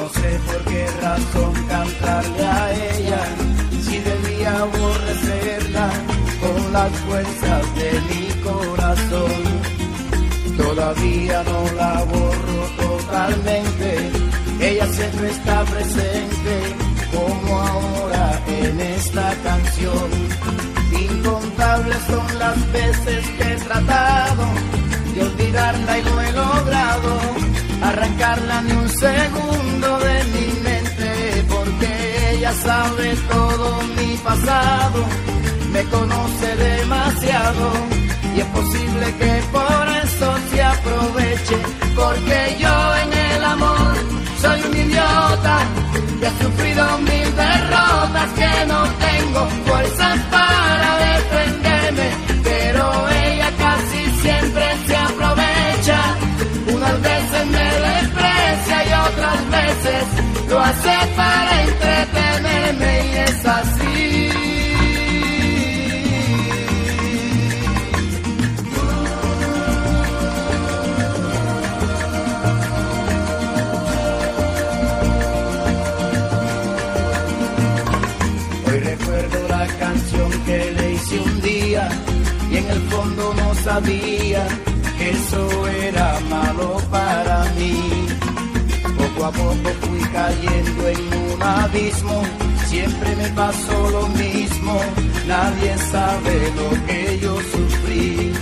No sé por qué razón cantarle a ella, si debía aborrecerla con las fuerzas de mi corazón. Todavía no la borro totalmente, ella siempre está presente, como ahora en esta canción. Incontables son las veces que he tratado de olvidarla y no he logrado arrancarla ni un segundo sabe todo mi pasado, me conoce demasiado y es posible que por eso se aproveche, porque yo en el amor soy un idiota que ha sufrido mil derrotas, que no tengo fuerzas para defenderme, pero ella casi siempre se aprovecha, unas veces me desprecia y otras veces lo hace para entretenerme no sabía que eso era malo para mí. Poco a poco fui cayendo en un abismo, siempre me pasó lo mismo, nadie sabe lo que yo sufrí.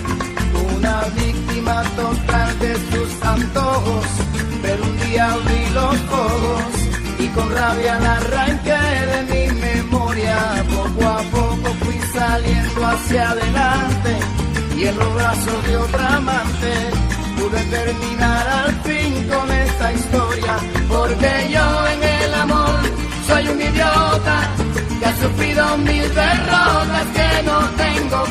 Una víctima total de sus antojos, pero un día abrí los ojos y con rabia la arranqué de mi memoria. Poco a poco fui saliendo hacia adelante y en los brazos de otra amante pude terminar al fin con esta historia. Porque yo en el amor soy un idiota que ha sufrido mil derrotas que no tengo